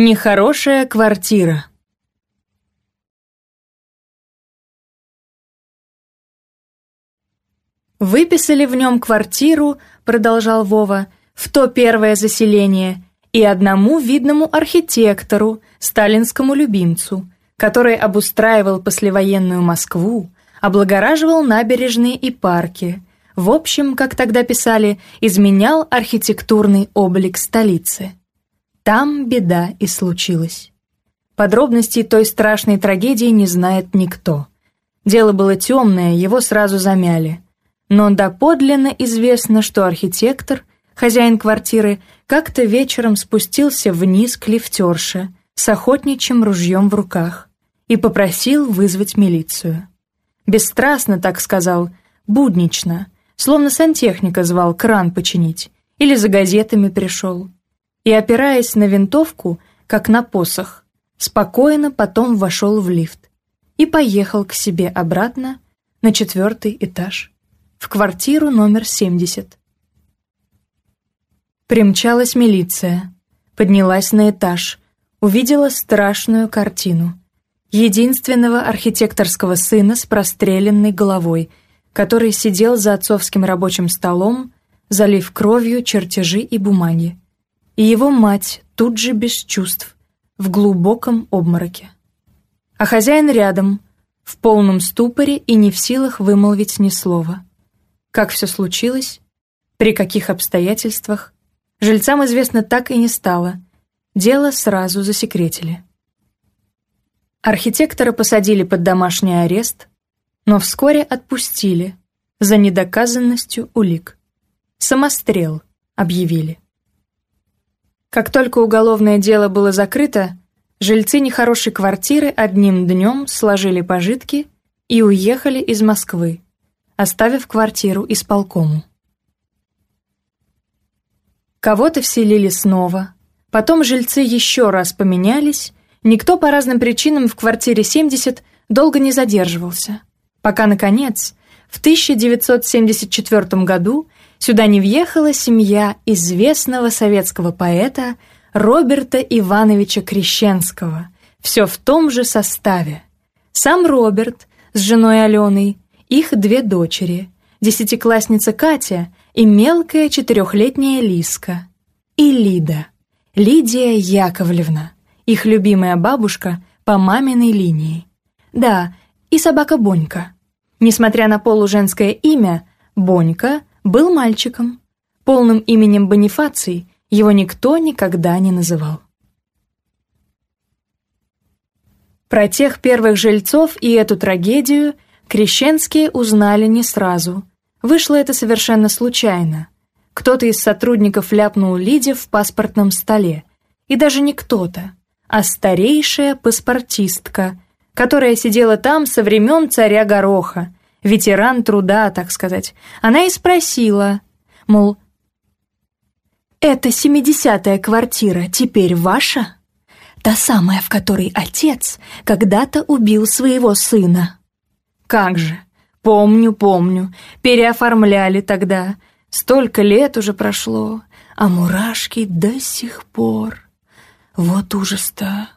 Нехорошая квартира. «Выписали в нем квартиру», — продолжал Вова, — «в то первое заселение, и одному видному архитектору, сталинскому любимцу, который обустраивал послевоенную Москву, облагораживал набережные и парки, в общем, как тогда писали, изменял архитектурный облик столицы». Там беда и случилась. Подробностей той страшной трагедии не знает никто. Дело было темное, его сразу замяли. Но доподлинно известно, что архитектор, хозяин квартиры, как-то вечером спустился вниз к лифтерше с охотничьим ружьем в руках и попросил вызвать милицию. Бесстрастно так сказал, буднично, словно сантехника звал кран починить или за газетами пришел и, опираясь на винтовку, как на посох, спокойно потом вошел в лифт и поехал к себе обратно на четвертый этаж, в квартиру номер 70. Примчалась милиция, поднялась на этаж, увидела страшную картину. Единственного архитекторского сына с простреленной головой, который сидел за отцовским рабочим столом, залив кровью чертежи и бумаги и его мать тут же без чувств, в глубоком обмороке. А хозяин рядом, в полном ступоре и не в силах вымолвить ни слова. Как все случилось, при каких обстоятельствах, жильцам известно так и не стало. Дело сразу засекретили. Архитектора посадили под домашний арест, но вскоре отпустили за недоказанностью улик. Самострел объявили. Как только уголовное дело было закрыто, жильцы нехорошей квартиры одним днем сложили пожитки и уехали из Москвы, оставив квартиру исполкому. Кого-то вселили снова, потом жильцы еще раз поменялись, никто по разным причинам в квартире 70 долго не задерживался, пока, наконец, в 1974 году сюда не въехала семья известного советского поэта Роберта Ивановича Крещенского, все в том же составе. Сам Роберт с женой Аленой, их две дочери, десятиклассница Катя и мелкая четырехлетняя Лиска. И Лида, Лидия Яковлевна, их любимая бабушка по маминой линии. Да, и собака Бонька. Несмотря на полуженское имя, Бонька — был мальчиком. Полным именем Бонифаций его никто никогда не называл. Про тех первых жильцов и эту трагедию крещенские узнали не сразу. Вышло это совершенно случайно. Кто-то из сотрудников ляпнул Лиде в паспортном столе. И даже не кто-то, а старейшая паспортистка, которая сидела там со времен царя Гороха – ветеран труда, так сказать, она и спросила, мол, это семидесятая квартира теперь ваша?» Та самая, в которой отец когда-то убил своего сына. «Как же! Помню, помню. Переоформляли тогда. Столько лет уже прошло, а мурашки до сих пор. Вот ужас-то!»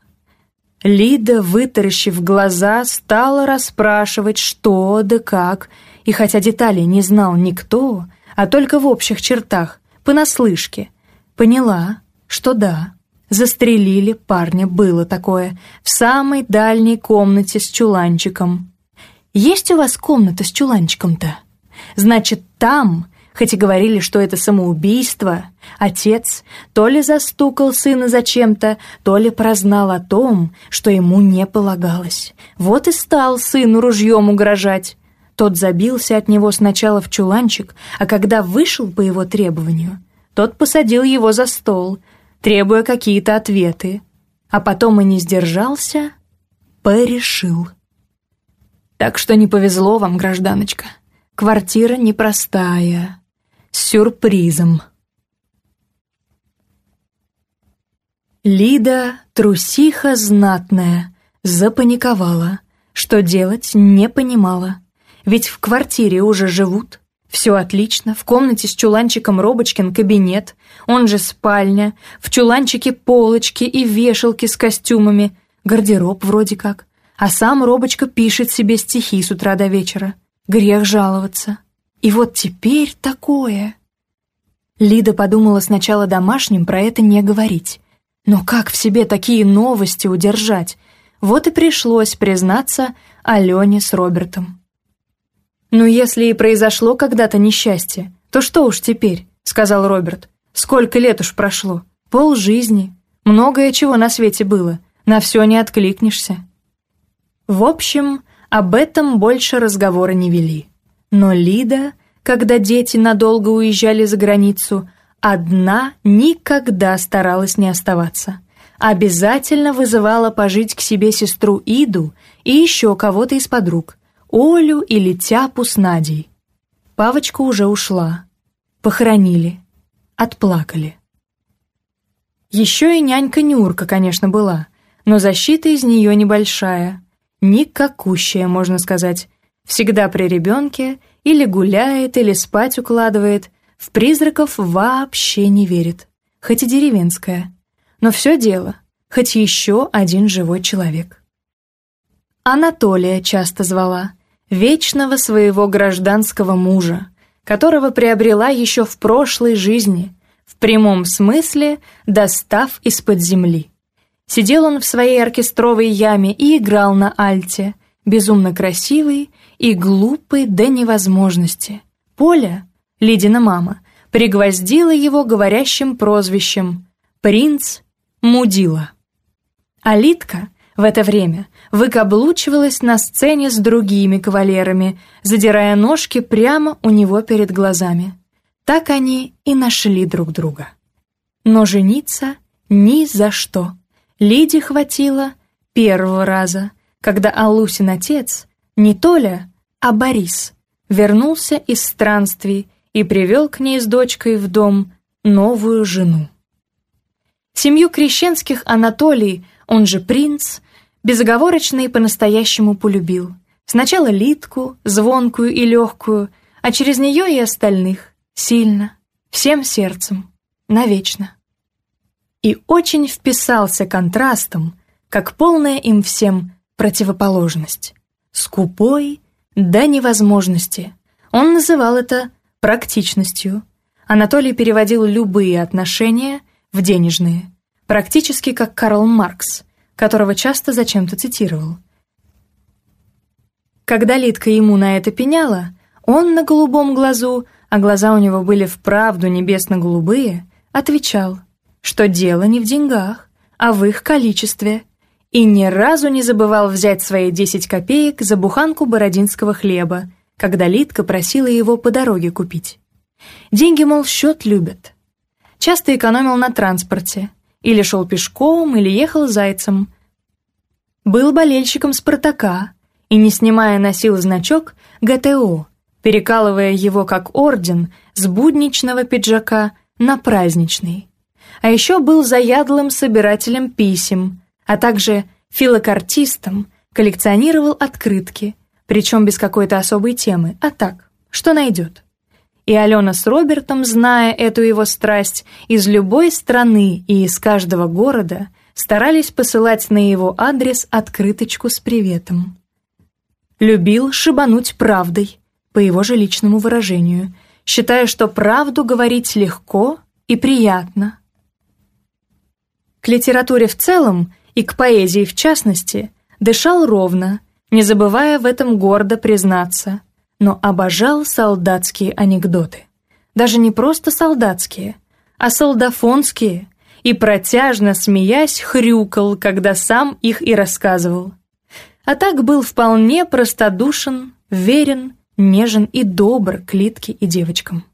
Лида, вытаращив глаза, стала расспрашивать, что да как, и хотя деталей не знал никто, а только в общих чертах, понаслышке, поняла, что да, застрелили парня, было такое, в самой дальней комнате с чуланчиком. «Есть у вас комната с чуланчиком-то? Значит, там Хоть и говорили, что это самоубийство, отец то ли застукал сына за чем-то, то ли прознал о том, что ему не полагалось. Вот и стал сыну ружьем угрожать. Тот забился от него сначала в чуланчик, а когда вышел по его требованию, тот посадил его за стол, требуя какие-то ответы. А потом и не сдержался, порешил. Так что не повезло вам, гражданочка. Квартира непростая сюрпризом. Лида, трусиха знатная, запаниковала, что делать не понимала. Ведь в квартире уже живут. Все отлично, в комнате с чуланчиком Робочкин кабинет, он же спальня, в чуланчике полочки и вешалки с костюмами, гардероб вроде как. А сам Робочка пишет себе стихи с утра до вечера. Грех жаловаться. И вот теперь такое. Лида подумала сначала домашним про это не говорить. Но как в себе такие новости удержать? Вот и пришлось признаться Алене с Робертом. «Ну, если и произошло когда-то несчастье, то что уж теперь?» — сказал Роберт. «Сколько лет уж прошло? Пол жизни. Многое чего на свете было. На все не откликнешься». В общем, об этом больше разговора не вели. Но Лида, когда дети надолго уезжали за границу, одна никогда старалась не оставаться. Обязательно вызывала пожить к себе сестру Иду и еще кого-то из подруг, Олю или Тяпу с Надей. Павочка уже ушла. Похоронили. Отплакали. Еще и нянька Нюрка, конечно, была, но защита из нее небольшая. Никакущая, можно сказать. Всегда при ребенке или гуляет, или спать укладывает, в призраков вообще не верит, хоть и деревенская. Но все дело, хоть еще один живой человек. Анатолия часто звала, вечного своего гражданского мужа, которого приобрела еще в прошлой жизни, в прямом смысле достав из-под земли. Сидел он в своей оркестровой яме и играл на альте, безумно красивый и глупой до невозможности. Поля, Лидина мама, пригвоздила его говорящим прозвищем «Принц Мудила». А Литка в это время выкаблучивалась на сцене с другими кавалерами, задирая ножки прямо у него перед глазами. Так они и нашли друг друга. Но жениться ни за что. Лиде хватило первого раза, когда Алусин отец, не Толя, а Борис вернулся из странствий и привел к ней с дочкой в дом новую жену. Семью крещенских Анатолий, он же принц, безоговорочно и по-настоящему полюбил. Сначала Литку, звонкую и легкую, а через нее и остальных, сильно, всем сердцем, навечно. И очень вписался контрастом, как полная им всем противоположность. Скупой, до невозможности. Он называл это практичностью. Анатолий переводил любые отношения в денежные, практически как Карл Маркс, которого часто зачем-то цитировал. Когда Лидка ему на это пеняла, он на голубом глазу, а глаза у него были вправду небесно-голубые, отвечал, что дело не в деньгах, а в их количестве – и ни разу не забывал взять свои 10 копеек за буханку бородинского хлеба, когда Литка просила его по дороге купить. Деньги, мол, счет любят. Часто экономил на транспорте. Или шел пешком, или ехал зайцем. Был болельщиком «Спартака» и, не снимая, носил значок «ГТО», перекалывая его как орден с будничного пиджака на праздничный. А еще был заядлым собирателем писем – а также филокартистом коллекционировал открытки, причем без какой-то особой темы, а так, что найдет. И Алена с Робертом, зная эту его страсть, из любой страны и из каждого города старались посылать на его адрес открыточку с приветом. Любил шибануть правдой, по его же личному выражению, считая, что правду говорить легко и приятно. К литературе в целом – и к поэзии в частности, дышал ровно, не забывая в этом гордо признаться, но обожал солдатские анекдоты. Даже не просто солдатские, а солдафонские, и протяжно смеясь хрюкал, когда сам их и рассказывал. А так был вполне простодушен, верен, нежен и добр к Литке и девочкам.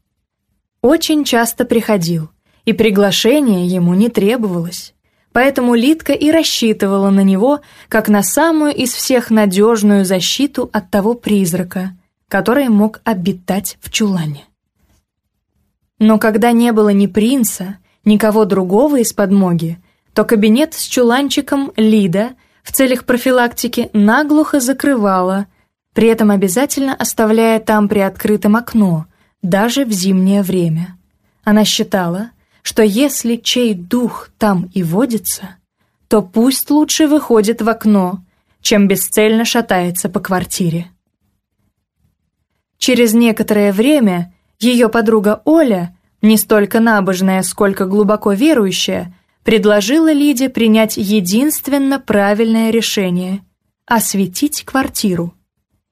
Очень часто приходил, и приглашение ему не требовалось поэтому Литка и рассчитывала на него как на самую из всех надежную защиту от того призрака, который мог обитать в чулане. Но когда не было ни принца, никого другого из подмоги, то кабинет с чуланчиком Лида в целях профилактики наглухо закрывала, при этом обязательно оставляя там приоткрытым окно, даже в зимнее время. Она считала, что если чей дух там и водится, то пусть лучше выходит в окно, чем бесцельно шатается по квартире. Через некоторое время ее подруга Оля, не столько набожная, сколько глубоко верующая, предложила Лиде принять единственно правильное решение – осветить квартиру.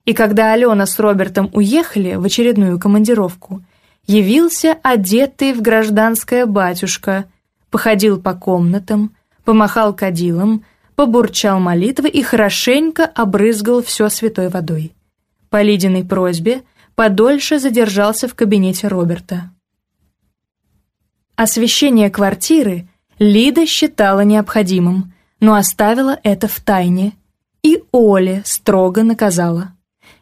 И когда Алена с Робертом уехали в очередную командировку – явился одетый в гражданское батюшка, походил по комнатам, помахал кадилом, побурчал молитвы и хорошенько обрызгал все святой водой. По Лидиной просьбе подольше задержался в кабинете Роберта. Освещение квартиры Лида считала необходимым, но оставила это в тайне, и Оле строго наказала.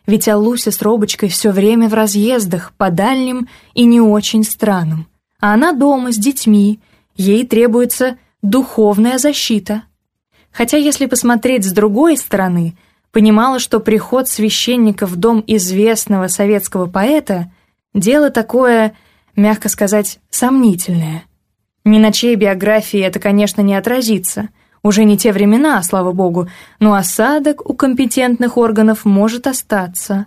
ведь Аллуся с Робочкой все время в разъездах по дальним и не очень странам. А она дома с детьми, ей требуется духовная защита. Хотя, если посмотреть с другой стороны, понимала, что приход священника в дом известного советского поэта — дело такое, мягко сказать, сомнительное. Ни на чьей биографии это, конечно, не отразится — уже не те времена, слава богу, но осадок у компетентных органов может остаться.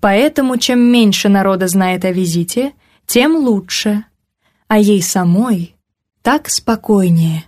Поэтому чем меньше народа знает о визите, тем лучше. А ей самой так спокойнее.